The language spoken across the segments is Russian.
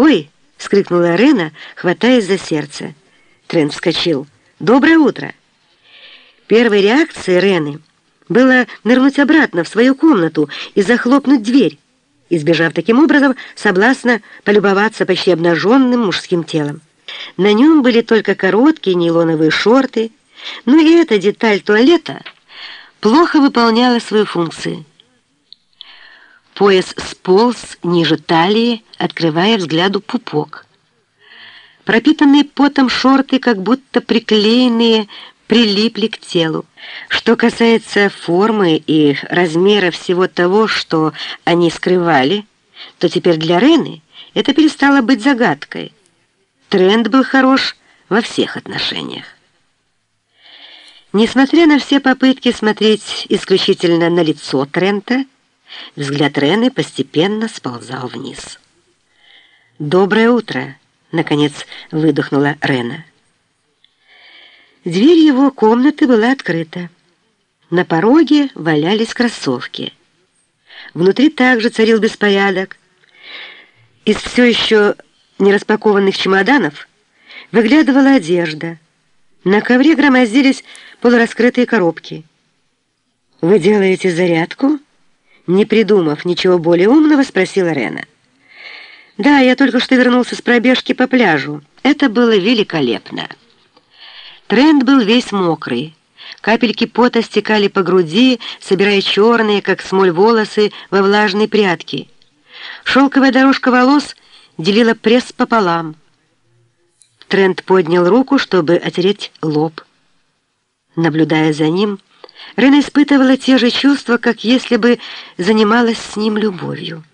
«Ой!» — вскрикнула Рена, хватаясь за сердце. Трент вскочил. «Доброе утро!» Первой реакцией Рены было нырнуть обратно в свою комнату и захлопнуть дверь, избежав таким образом соблазна полюбоваться почти обнаженным мужским телом. На нем были только короткие нейлоновые шорты, но и эта деталь туалета плохо выполняла свою функцию. Пояс сполз ниже талии, открывая взгляду пупок. Пропитанные потом шорты, как будто приклеенные, прилипли к телу. Что касается формы и размера всего того, что они скрывали, то теперь для Рены это перестало быть загадкой. Тренд был хорош во всех отношениях. Несмотря на все попытки смотреть исключительно на лицо Трента, взгляд Рены постепенно сползал вниз. «Доброе утро!» — наконец выдохнула Рена. Дверь его комнаты была открыта. На пороге валялись кроссовки. Внутри также царил беспорядок. Из все еще нераспакованных чемоданов выглядывала одежда. На ковре громоздились полураскрытые коробки. «Вы делаете зарядку?» Не придумав ничего более умного, спросила Рена. «Да, я только что вернулся с пробежки по пляжу. Это было великолепно». Тренд был весь мокрый. Капельки пота стекали по груди, собирая черные, как смоль, волосы во влажные прядки. Шелковая дорожка волос делила пресс пополам. Тренд поднял руку, чтобы отереть лоб. Наблюдая за ним, Рена испытывала те же чувства, как если бы занималась с ним любовью.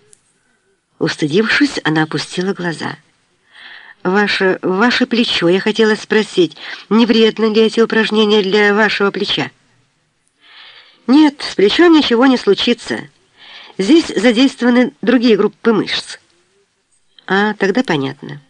Устыдившись, она опустила глаза. «Ваше, ваше плечо, я хотела спросить, не вредно ли эти упражнения для вашего плеча?» «Нет, с плечом ничего не случится. Здесь задействованы другие группы мышц». «А, тогда понятно».